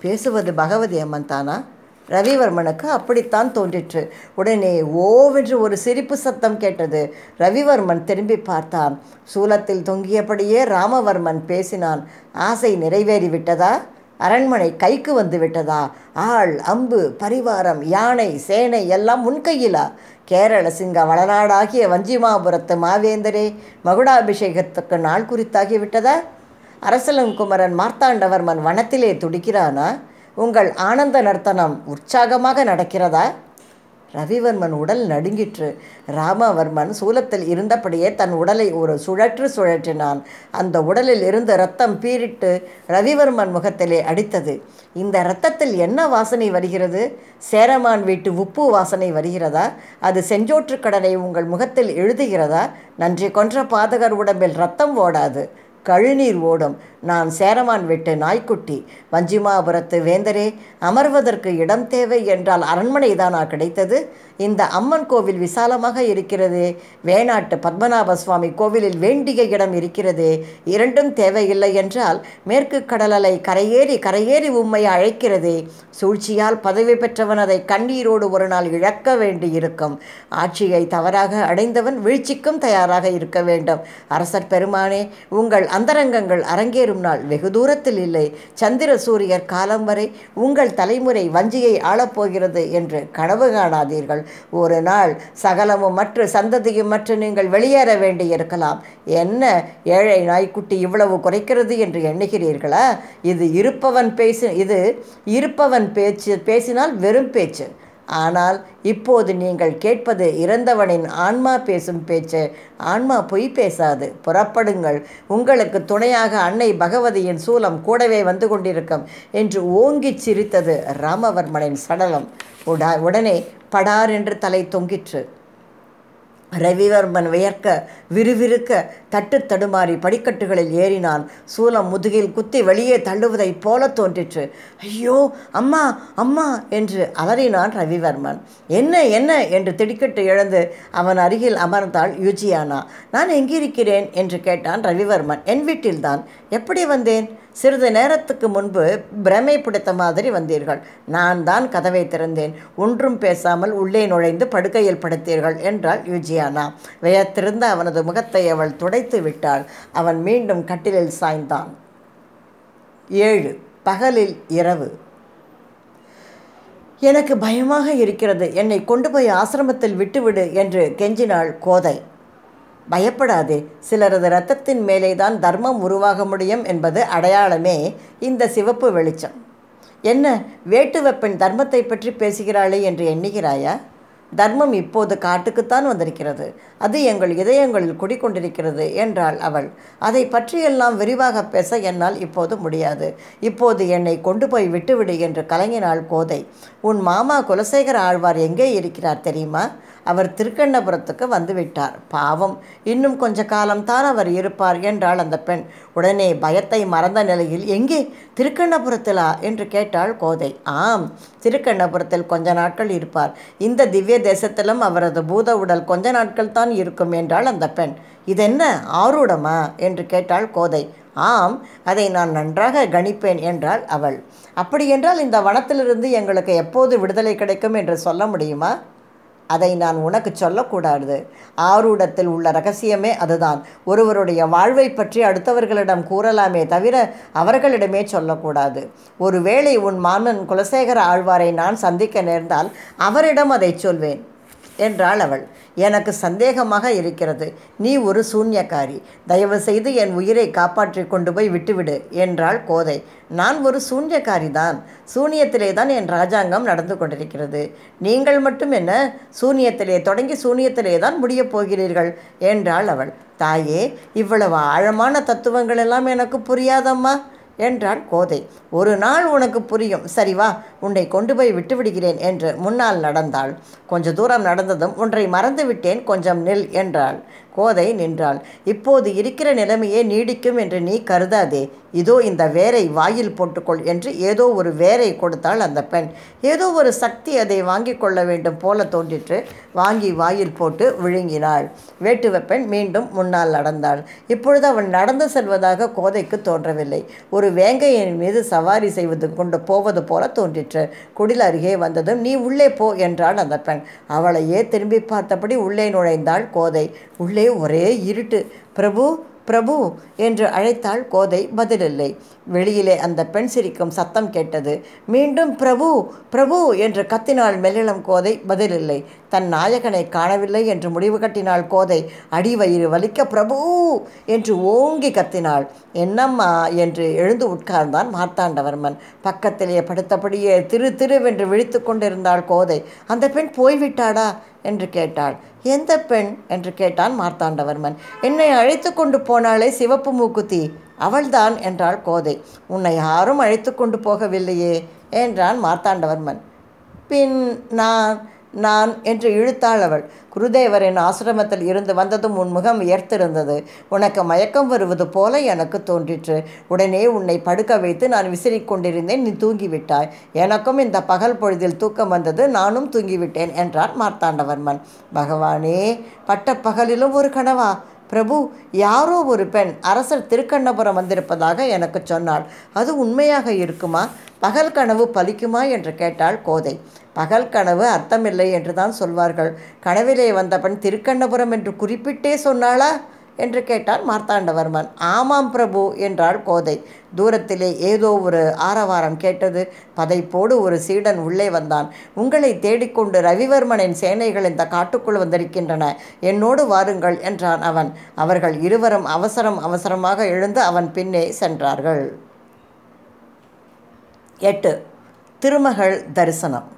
Speaker 1: பேசுவது பகவதி அம்மன் தானா? ரவிவர்மனுக்கு அப்படித்தான் தோன்றிற்று. உடனே ஓவென்று ஒரு சிரிப்பு சத்தம் கேட்டது. ரவிவர்மன் திரும்பி பார்த்தான். சூலத்தில் தொங்கியபடியே ராமவர்மன் பேசினான். ஆசை நிறைவேறிவிட்டதா? அரண்மனை கைக்கு வந்து விட்டதா ஆள் அம்பு பரிவாரம் யானை சேனை எல்லாம் உன் கையிலா? கேரள சிங்க வளநாடாகிய வஞ்சிமாபுரத்து மாவேந்தரே மகுடாபிஷேகத்துக்கு நாள் குறித்தாகிவிட்டதா? அரசலங்குமரன் மார்த்தாண்டவர்மன் வனத்திலே துடிக்கிறானா? உங்கள் ஆனந்த நர்த்தனம் உற்சாகமாக நடக்கிறதா? ரவிவர்மன் உடல் நடுங்கிற்று. ராமவர்மன் சூலத்தில் இருந்தபடியே தன் உடலை ஒரு சுழற்று சுழற்றினான். அந்த உடலில் இருந்து ரத்தம் பீரிட்டு ரவிவர்மன் முகத்திலே அடித்தது. இந்த இரத்தத்தில் என்ன வாசனை வருகிறது? சேரமான் வீட்டு உப்பு வாசனை வருகிறதா? அது செஞ்சோற்று கடனை உங்கள் முகத்தில் எழுதுகிறதா? நன்றி கொன்ற பாதகர் உடம்பில் ரத்தம் ஓடாது. கழுநீர் ஓடும். நான் சேரமான் விட்டு நாய்க்குட்டி. வஞ்சிமாபுரத்து வேந்தரே அமர்வதற்கு இடம் தேவை என்றால் அரண்மனை தானா கிடைத்தது? இந்த அம்மன் கோவில் விசாலமாக இருக்கிறதே. வேணாட்டு பத்மநாப சுவாமி கோவிலில் வேண்டிய இடம் இருக்கிறதே. இரண்டும் தேவையில்லை என்றால் மேற்கு கடலலை கரையேறி கரையேறி உம்மை அழைக்கிறதே. சூழ்ச்சியால் பதவி பெற்றவன் அதை கண்ணீரோடு ஒரு நாள் இழக்க வேண்டியிருக்கும். ஆட்சியை தவறாக அடைந்தவன் வீழ்ச்சிக்கும் தயாராக இருக்க வேண்டும். அரசர் பெருமானே உங்கள் அந்தரங்கங்கள் சேரும் நாள். வெகு தூரத்தில் இல்லை. சந்திர சூரியர் காலம் வரை உங்கள் தலைமுறை வஞ்சியை ஆளப்போகிறது என்று கனவு காணாதீர்கள். ஒரு நாள் சகலமும் மற்ற சந்ததியும் மற்ற நீங்கள் வெளியேற வேண்டியிருக்கலாம் என்ன? ஏழை நாய்க்குட்டி இவ்வளவு குறைக்கிறது என்று எண்ணுகிறீர்களா? இது இருப்பவன் பேசு இது இருப்பவன் பேச்சு பேசினால் வெறும் பேச்சு. ஆனால் இப்போது நீங்கள் கேட்பது இறந்தவனின் ஆன்மா பேசும் பேச்சு. ஆன்மா பொய் பேசாது. புறப்படுங்கள். உங்களுக்கு துணையாக அன்னை பகவதியின் சூலம் கூடவே வந்து கொண்டிருக்கும் என்று ஓங்கிச் சிரித்தது ராமவர்மனின் சடலம். உடா உடனே படார் என்று தலை தொங்கிற்று. ரவிவர்மன் வியர்க்க விறுவிறுக்க தட்டு தடுமாறி படிக்கட்டுகளில் ஏறினான். சூலம் முதுகில் குத்தி வெளியே தள்ளுவதைப் போல தோன்றிற்று. ஐயோ அம்மா அம்மா என்று அலறினான் ரவிவர்மன். என்ன என்ன என்று திடுக்கிட்டு எழுந்து அவன் அருகில் அமர்ந்தாள் யுஜியானா. நான் எங்கிருக்கிறேன்? என்று கேட்டான் ரவிவர்மன். என் வீட்டில்தான். எப்படி வந்தேன்? சிறிது நேரத்துக்கு முன்பு பிரமை பிடித்த மாதிரி வந்தீர்கள். நான் தான் கதவை திறந்தேன். ஒன்றும் பேசாமல் உள்ளே நுழைந்து படுக்கையில் படுத்தீர்கள் என்றாள் யுஜியானா. வியத்திருந்த அவனது முகத்தை அவள் துடைத்து விட்டாள். அவன் மீண்டும் கட்டிலில் சாய்ந்தான். ஏழு. பகலில் இரவு. எனக்கு பயமாக இருக்கிறது. என்னை கொண்டு போய் ஆசிரமத்தில் விட்டுவிடு என்று கெஞ்சினாள் கோதை. பயப்படாதே. சிலரது இரத்தத்தின் மேலே தான் தர்மம் உருவாக முடியும் என்பது அடையாளமே இந்த சிவப்பு வெளிச்சம். என்ன வேட்டுவப்பெண் தர்மத்தை பற்றி பேசுகிறாளே என்று எண்ணுகிறாயா? தர்மம் இப்போது காட்டுக்குத்தான் வந்திருக்கிறது. அது எங்கள் இதயங்களில் குடிக்கொண்டிருக்கிறது என்றாள் அவள். அதை பற்றியெல்லாம் விரிவாக பேச என்னால் இப்போது முடியாது. இப்போது என்னை கொண்டு போய் விட்டுவிடு என்று கலங்கினாள் கோதை. உன் மாமா குலசேகர ஆழ்வார் எங்கே இருக்கிறார் தெரியுமா? அவர் திருக்கண்ணபுரத்துக்கு வந்துவிட்டார். பாவம் இன்னும் கொஞ்ச காலம்தான் அவர் இருப்பார் என்றாள் அந்த பெண். உடனே பயத்தை மறந்த நிலையில் எங்கே? திருக்கண்ணபுரத்திலா? என்று கேட்டாள் கோதை. ஆம் திருக்கண்ணபுரத்தில் கொஞ்ச நாட்கள் இருப்பார். இந்த திவ்ய தேசத்திலும் அவரது பூத உடல் கொஞ்ச நாட்கள் தான் இருக்கும் என்றாள் அந்த பெண். இதென்ன? ஆரூடமா? என்று கேட்டாள் கோதை. ஆம் அதை நான் நன்றாக கணிப்பேன் என்றாள் அவள். அப்படியென்றால் இந்த வனத்திலிருந்து எங்களுக்கு எப்போது விடுதலை கிடைக்கும் என்று சொல்ல முடியுமா? அதை நான் உனக்கு சொல்லக்கூடாது. ஆரூடத்தில் உள்ள ரகசியமே அதுதான். ஒருவருடைய வாழ்வை பற்றி அடுத்தவர்களிடம் கூறலாமே தவிர அவர்களிடமே சொல்லக்கூடாது. ஒருவேளை உன் மாமன் குலசேகர ஆழ்வாரை நான் சந்திக்க நேர்ந்தால் அவரிடம் அதை சொல்வேன் என்றாள் அவள். எனக்கு சந்தேகமாக இருக்கிறது. நீ ஒரு சூன்யக்காரி. தயவு செய்து என் உயிரை காப்பாற்றி கொண்டு போய் விட்டுவிடு என்றாள் கோதை. நான் ஒரு சூன்யக்காரி தான் சூனியத்திலே தான் என் ராஜாங்கம் நடந்து கொண்டிருக்கிறது. நீங்கள் மட்டும் என்ன? சூனியத்திலே தொடங்கி சூனியத்திலே தான் முடியப் போகிறீர்கள் என்றாள் அவள். தாயே இவ்வளவு ஆழமான தத்துவங்கள் எல்லாம் எனக்கு புரியாதம்மா. என்றாள் கோதை. ஒரு நாள் உனக்கு புரியும். சரி வா உன்னை கொண்டு போய் விட்டு விடுகிறேன் என்று முன்னால் நடந்தாள். கொஞ்ச தூரம் நடந்ததும் ஒன்றை மறந்து விட்டேன் கொஞ்சம் நில் என்றாள். கோதை நின்றாள். இப்போது இருக்கிற நிலைமையே நீடிக்கும் என்று நீ கருதாதே. இதோ இந்த வேரை வாயில் போட்டுக்கொள் என்று ஏதோ ஒரு வேரை கொடுத்தாள் அந்த பெண். ஏதோ ஒரு சக்தி அதை வாங்கி கொள்ள வேண்டும் போல தோன்றிற்று. வாங்கி வாயில் போட்டு விழுங்கினாள். வேட்டுவ பெண் மீண்டும் முன்னால் நடந்தாள். இப்பொழுது அவள் நடந்து செல்வதாக கோதைக்கு தோன்றவில்லை. ஒரு வேங்கையின் மீது சவாரி செய்வது கொண்டு போவது போல தோன்றிற்று. குடில் அருகே வந்ததும் நீ உள்ளே போ என்றாள் அந்த பெண். அவளையே திரும்பி பார்த்தபடி உள்ளே நுழைந்தாள் கோதை. உள்ளே ஒரே இருட்டு. பிரபு பிரபு என்று அழைத்தாள் கோதை பதிலில்லை. வெளியிலே அந்த பெண் சிரிக்கும் சத்தம் கேட்டது மீண்டும் பிரபு பிரபு என்று கத்தினாள் மெல்லிளம் கோதை பதிலில்லை. தன் நாயகனை காணவில்லை என்று முடிவு கட்டினாள் கோதை அடி வயிறு வலிக்க பிரபு என்று ஓங்கி கத்தினாள். என்னம்மா என்று எழுந்து உட்கார்ந்தான் மார்த்தாண்டவர்மன். பக்கத்திலே படுத்தபடியே திரு திருவென்று விழித்து கொண்டிருந்தாள் கோதை. அந்த பெண் போய்விட்டாடா? என்று கேட்டாள். எந்த பெண்? என்று கேட்டான் மார்த்தாண்டவர்மன். என்னை அழைத்து கொண்டு போனாளே சிவப்பு மூக்குத்தி. அவள்தான் என்றாள் கோதை. உன்னை யாரும் அழைத்து கொண்டு போகவில்லையே என்றான் மார்த்தாண்டவர்மன். பின் நான் நான் என்று இழுத்தாள் அவள். குருதேவரின் ஆசிரமத்தில் இருந்து வந்ததும் உன் முகம் உயர்த்திருந்தது. உனக்கு மயக்கம் வருவது போல எனக்கு தோன்றிற்று. உடனே உன்னை படுக்க வைத்து நான் விசிறிக் கொண்டிருந்தேன். நீ தூங்கிவிட்டாய். எனக்கும் இந்த பகல் பொழுதில் தூக்கம் வந்தது. நானும் தூங்கிவிட்டேன் என்றார் மார்த்தாண்டவர்மன். பகவானே பட்ட பகலிலும் ஒரு கனவா? பிரபு யாரோ ஒரு பெண் அரசர் திருக்கண்ணபுரம் வந்திருப்பதாக எனக்கு சொன்னாள். அது உண்மையாக இருக்குமா? பகல் கனவு பலிக்குமா? என்று கேட்டாள் கோதை. பகல் கனவு அர்த்தமில்லை என்று தான் சொல்வார்கள். கனவிலே வந்த பெண் திருக்கண்ணபுரம் என்று குறிப்பிட்டே சொன்னாளா? என்று கேட்டான் மார்த்தாண்டவர்மன். ஆமாம் பிரபு என்றாள் கோதை. தூரத்திலே ஏதோ ஒரு ஆரவாரம் கேட்டது. பதைப்போடு ஒரு சீடன் உள்ளே வந்தான். உங்களை தேடிக்கொண்டு ரவிவர்மனின் சேனைகள் இந்த காட்டுக்குள் வந்திருக்கின்றன. என்னோடு வாருங்கள் என்றான் அவன். அவர்கள் இருவரும் அவசரம் அவசரமாக எழுந்து அவன் பின்னே சென்றார்கள். எட்டு. திருமகள் தரிசனம்.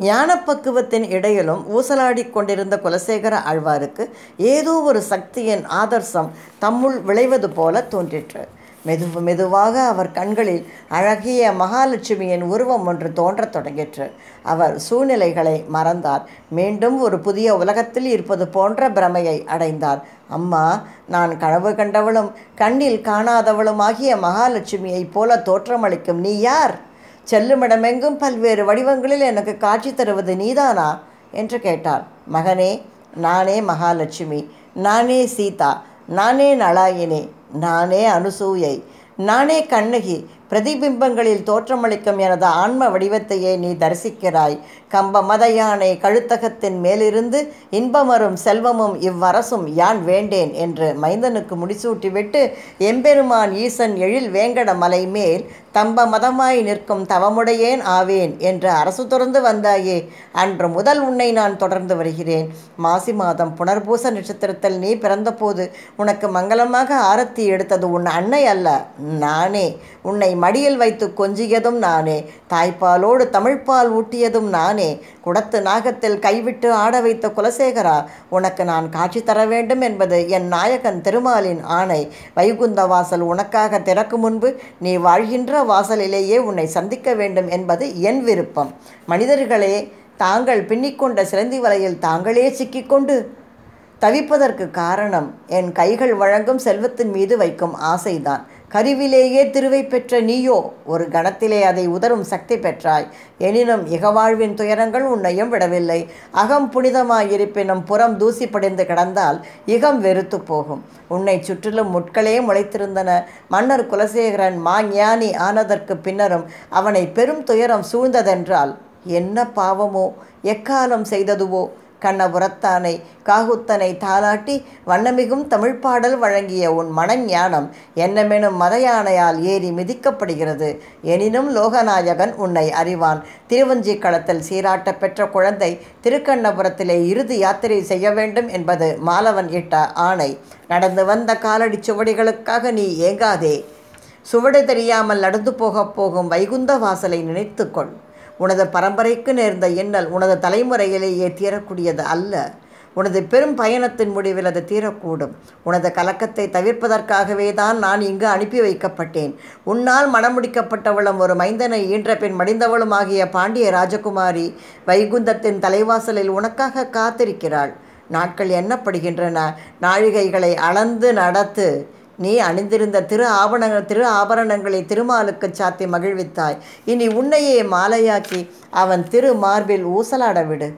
Speaker 1: ஞானப்பக்குவத்தின் இடையிலும் ஊசலாடி கொண்டிருந்த குலசேகர ஆழ்வாருக்கு ஏதோ ஒரு சக்தியின் ஆதர்சம் தம்முள் விளைவது போல தோன்றிற்று. மெது மெதுவாக அவர் கண்களில் அழகிய மகாலட்சுமியின் உருவம் ஒன்று தோன்றத் தொடங்கிற்று. அவர் சூழ்நிலைகளை மறந்தார். மீண்டும் ஒரு புதிய உலகத்தில் இருப்பது போன்ற பிரமையை அடைந்தார். அம்மா நான் கனவு கண்டவளும் கண்ணில் காணாதவளுமாகிய மகாலட்சுமியைப் போல தோற்றமளிக்கும் நீ யார்? செல்லுமிடமெங்கும் பல்வேறு வடிவங்களில் எனக்கு காட்சி தருவது நீதானா? என்று கேட்டார். மகனே நானே மகாலட்சுமி. நானே சீதா. நானே நலாயினி நானே அனுசூயை. நானே கண்ணகி. பிரதிபிம்பங்களில் தோற்றமளிக்கும் எனது ஆன்ம வடிவத்தையே நீ தரிசிக்கிறாய். கம்ப மத யானை கழுத்தகத்தின் மேலிருந்து இன்பமரும் செல்வமும் இவ்வரசும் யான் வேண்டேன் என்று மைந்தனுக்கு முடிசூட்டிவிட்டு எம்பெருமான் ஈசன் எழில் வேங்கட மலை மேல் தம்ப மதமாய் நிற்கும் தவமுடையேன் ஆவேன் என்று அரசு தொடர்ந்து வந்தாயே. அன்று முதல் உன்னை நான் தொடர்ந்து வருகிறேன். மாசி மாதம் புனர்பூச நட்சத்திரத்தில் நீ பிறந்தபோது உனக்கு மங்களமாக ஆரத்தி எடுத்தது உன் அன்னை அல்ல நானே. உன்னை மடியில் வைத்து கொஞ்சியதும் நானே. தாய்ப்பாலோடு தமிழ்ப்பால் ஊட்டியதும் நானே. குடத்து நாகத்தில் கைவிட்டு ஆட வைத்த குலசேகரா உனக்கு நான் காட்சி தர வேண்டும் என்பது என் நாயகன் திருமாலின் ஆணை. வைகுந்த வாசல் உனக்காக திறக்கும் முன்பு நீ வாழ்கின்ற வாசலிலேயே உன்னை சந்திக்க வேண்டும் என்பது என் விருப்பம். மனிதர்களே தாங்கள் பின்னிக்கொண்ட சிலந்தி வலையில் தாங்களே சிக்கிக்கொண்டு தவிப்பதற்கு காரணம் என் கைகள் வழங்கும் செல்வத்தின் மீது வைக்கும் ஆசைதான். கருவிலேயே திருவை பெற்ற நீயோ ஒரு கணத்திலே அதை உதரும் சக்தி பெற்றாய். எனினும் இகவாழ்வின் துயரங்கள் உன்னையும் விடவில்லை. அகம் புனிதமாயிருப்பினும் புறம் தூசி படிந்து கிடந்தால் இகம் வெறுத்து போகும். உன்னை சுற்றிலும் முட்களே முளைத்திருந்தன. மன்னர் குலசேகரன் மா ஞானி ஆனதற்கு பின்னரும் அவனை பெரும் துயரம் சூழ்ந்ததென்றால் என்ன பாவமோ? எக்காலம் செய்ததுவோ? கண்ணபுரத்தானை காகுத்தனை தாலாட்டி வண்ணமிகும் தமிழ்ப்பாடல் வழங்கிய உன் மனஞானம் என்னமெனும் மதயானையால் ஏறி மிதிக்கப்படுகிறது. எனினும் லோகநாயகன் உன்னை அறிவான். திருவஞ்சி களத்தில் சீராட்ட பெற்ற குழந்தை திருக்கண்ணபுரத்திலே இறுதி யாத்திரை செய்ய வேண்டும் என்பது மாலவன் இட்ட ஆணை. நடந்து வந்த காலடி சுவடிகளுக்காக நீ ஏங்காதே. சுவடு தெரியாமல் நடந்து போகப் போகும் வைகுந்த வாசலை நினைத்துக்கொள். உனது பரம்பரைக்கு நேர்ந்த இன்னல் உனது தலைமுறையிலேயே தீரக்கூடியது அல்ல. உனது பெரும் பயணத்தின் முடிவில் அது தீரக்கூடும். உனது கலக்கத்தை தவிர்ப்பதற்காகவே தான் நான் இங்கு அனுப்பி வைக்கப்பட்டேன். உன்னால் மணமுடிக்கப்பட்டவளும் ஒரு மைந்தனை ஈன்ற பின் மடிந்தவளும் ஆகிய பாண்டிய ராஜகுமாரி வைகுந்தத்தின் தலைவாசலில் உனக்காக காத்திருக்கிறாள். நாட்கள் எண்ணப்படுகின்றன. நாழிகைகளை அளந்து நடத்து. நீ அணிந்திருந்த திரு ஆபரணங்கள் திரு ஆபரணங்களை திருமாலுக்கு சாத்தி மகிழ்வித்தாய். இனி உன்னையே மாலையாக்கி அவன் திரு மார்பில் ஊசலாட விடு.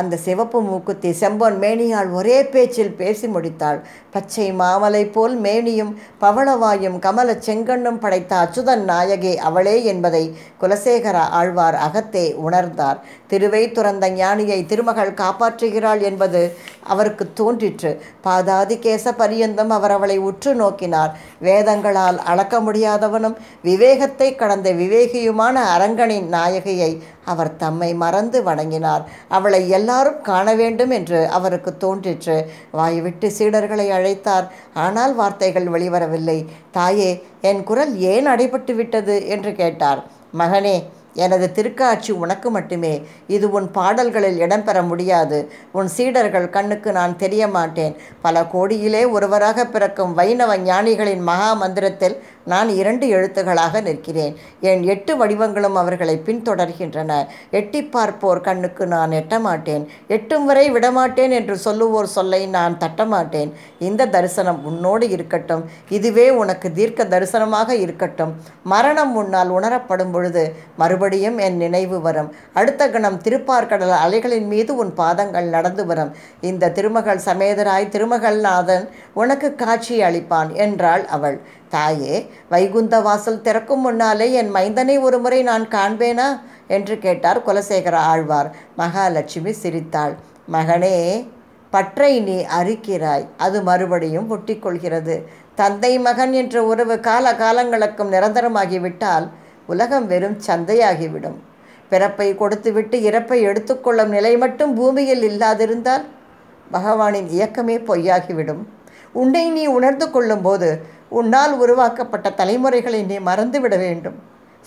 Speaker 1: அந்த சிவப்பு மூக்குத்தி செம்பொன் மேனியால் ஒரே பேச்சில் பேசி முடித்தாள். பச்சை மாமலை போல் மேனியும் பவளவாயும் கமல செங்கண்ணும் படைத்த அச்சுதன் நாயகி அவளே என்பதை குலசேகர ஆழ்வார் அகத்தே உணர்ந்தார். திருவை துறந்த ஞானியை திருமகள் காப்பாற்றுகிறாள் என்பது அவருக்கு தோன்றிற்று. பாதாதி கேச பரியந்தம் அவர் அவளை உற்று நோக்கினார். வேதங்களால் அளக்க முடியாதவனும் விவேகத்தை கடந்த விவேகியுமான அரங்கனின் நாயகியை அவர் தம்மை மறந்து வணங்கினார். அவளை எல்லாரும் காண வேண்டும் என்று அவருக்கு தோன்றிற்று. வாய்விட்டு சீடர்களை அழைத்தார். ஆனால் வார்த்தைகள் வெளிவரவில்லை. தாயே என் குரல் ஏன் அடைபட்டு விட்டது? என்று கேட்டார். மகனே எனது திருக்காட்சி உனக்கு மட்டுமே. இது உன் பாடல்களில் இடம்பெற முடியாது. உன் சீடர்கள் கண்ணுக்கு நான் தெரிய மாட்டேன் பல கோடியிலே ஒருவராக பிறக்கும் வைணவ ஞானிகளின் மகா மந்திரத்தில் நான் இரண்டு எழுத்துகளாக நிற்கிறேன். என் எட்டு வடிவங்களும் அவர்களை பின்தொடர்கின்றன. எட்டி பார்ப்போர் கண்ணுக்கு நான் எட்ட மாட்டேன் எட்டும் வரை விடமாட்டேன் என்று சொல்லுவோர் சொல்லை நான் தட்டமாட்டேன். இந்த தரிசனம் உன்னோடு இருக்கட்டும். இதுவே உனக்கு தீர்க்க தரிசனமாக இருக்கட்டும். மரணம் உன்னால் உணரப்படும் பொழுது மறுபடியும் என் நினைவு வரும். அடுத்த கணம் திருப்பார்கடல் அலைகளின் மீது உன் பாதங்கள் நடந்து வரும். இந்த திருமகள் சமேதராய் திருமகள் நாதன் உனக்கு காட்சி அளிப்பான் என்றாள் அவள். தாயே வைகுந்த வாசல் திறக்கும் முன்னாலே என் மைந்தனை ஒரு முறை நான் காண்பேனா? என்று கேட்டார் குலசேகர ஆழ்வார். மகாலட்சுமி சிரித்தாள். மகனே பற்றை நீ அரிக்கிறாய் அது மறுபடியும் ஒட்டிக்கொள்கிறது. தந்தை மகன் என்ற உறவு கால காலங்களுக்கும் நிரந்தரமாகிவிட்டால் உலகம் வெறும் சந்தையாகிவிடும். பிறப்பை கொடுத்துவிட்டு இறப்பை எடுத்துக்கொள்ளும் நிலை மட்டும் பூமியில் இல்லாதிருந்தால் பகவானின் இயக்கமே பொய்யாகிவிடும். உன்னை நீ உணர்ந்து கொள்ளும்போது உன்னால் உருவாக்கப்பட்ட தலைமுறைகளை நீ மறந்துவிட வேண்டும்.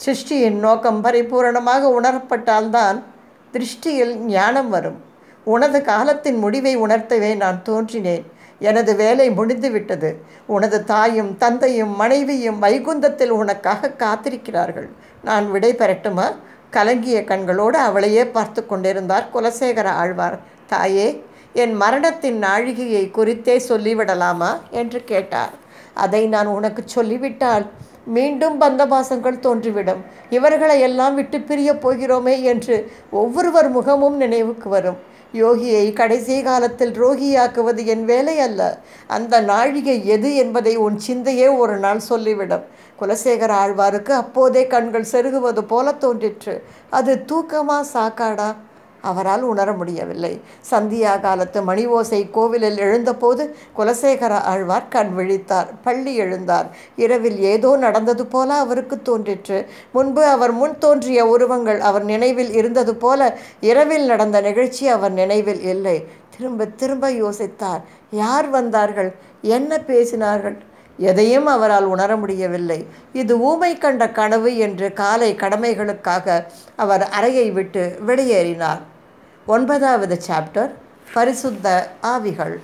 Speaker 1: சிருஷ்டியின் நோக்கம் பரிபூரணமாக உணரப்பட்டால்தான் திருஷ்டியில் ஞானம் வரும். உனது காலத்தின் முடிவை உணர்த்தவே நான் தோன்றினேன். எனது வேலை முடிந்துவிட்டது. உனது தாயும் தந்தையும் மனைவியும் வைகுந்தத்தில் உனக்காக காத்திருக்கிறார்கள். நான் விடை பெறட்டுமா? கலங்கிய கண்களோடு அவளையே பார்த்து கொண்டிருந்தார் குலசேகர ஆழ்வார். தாயே என் மரணத்தின் நாழிகையை குறித்தே சொல்லிவிடலாமா? என்று கேட்டார். அதை நான் உனக்கு சொல்லிவிட்டால் மீண்டும் பந்தபாசங்கள் தோன்றிவிடும். இவர்களை எல்லாம் விட்டு பிரியப் போகிறோமே என்று ஒவ்வொருவர் முகமும் நினைவுக்கு வரும். யோகியை கடைசி காலத்தில் ரோகியாக்குவது என் வேலை அல்ல. அந்த நாழிகை எது என்பதை உன் சிந்தையே ஒரு நாள் சொல்லிவிடும். குலசேகர ஆழ்வாருக்கு அப்போதே கண்கள் செருகுவது போல தோன்றிற்று. அது தூக்கமா சாக்காடா? அவரால் உணர முடியவில்லை. சந்தியா காலத்து மணி ஓசை கோவிலில் எழுந்தபோது குலசேகர ஆழ்வார் கண் விழித்தார். பள்ளி எழுந்தார். இரவில் ஏதோ நடந்தது போல அவருக்கு தோன்றிற்று. முன்பு அவர் முன் தோன்றிய உருவங்கள் அவர் நினைவில் இருந்தது போல இரவில் நடந்த நிகழ்ச்சி அவர் நினைவில் இல்லை. திரும்ப திரும்ப யோசித்தார். யார் வந்தார்கள்? என்ன பேசினார்கள்? எதையும் அவரால் உணர முடியவில்லை. இது ஊமை கண்ட கனவு என்று காலை கடமைகளுக்காக அவர் அறையை விட்டு வெளியேறினார். ஒன்பதாவது சாப்டர் பரிசுத்த ஆவிகள்.